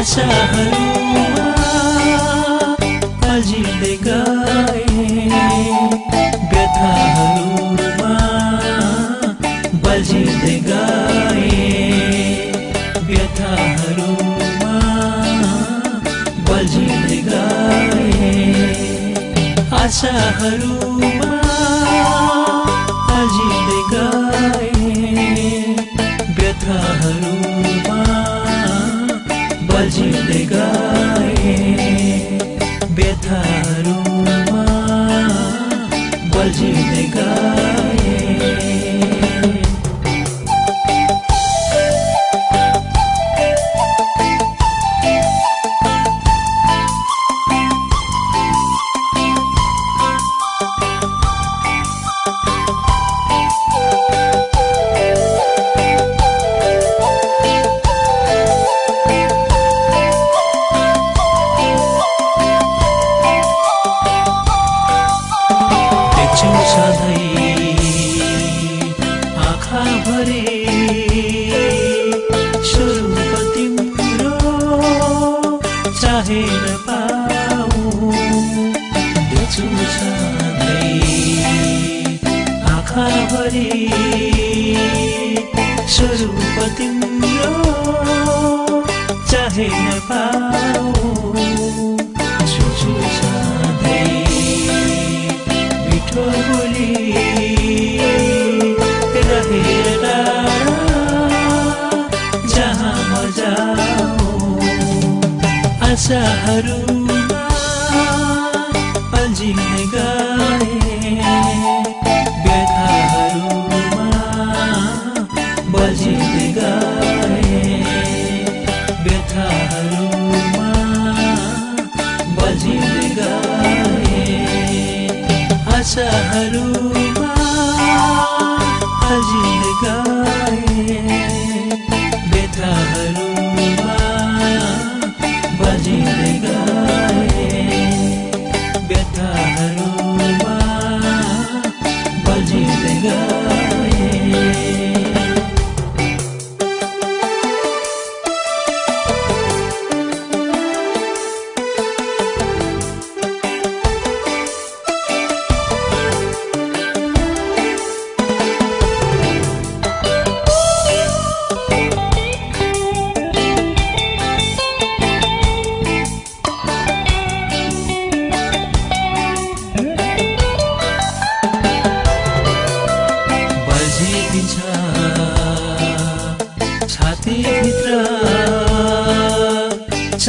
आशाहरूमा अल्झिँदै गए व्यथाहरूमा बल्झिँदै गए व्यथाहरूमा बल्झिँदै गए। आशाहरूमा अल्झिँदै गए व्यथाहरूमा बल्झिँदै चाहेर पाऊ। स्वरूप तिम्रो चाहेर पाऊ। आशाहरूमा अल्झिने गए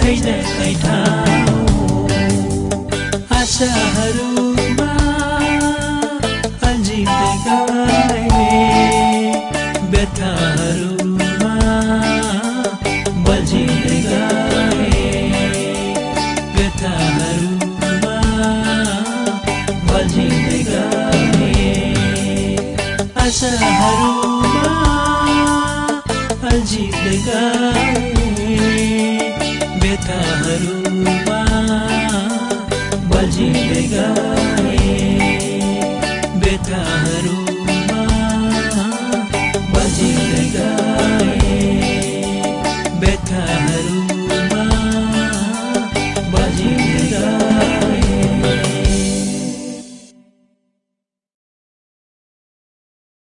छैन कहीँ ठाउँ आशाहरूमा अल्झिँदै गए व्यथाहरूमा बल्झिँदै गए व्यथाहरूमा बल्झिँदै गए आशाहरूमा अल्झिँदै गए व्यथाहरूमा बल्झिँदै गए व्यथाहरू